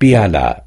Biala.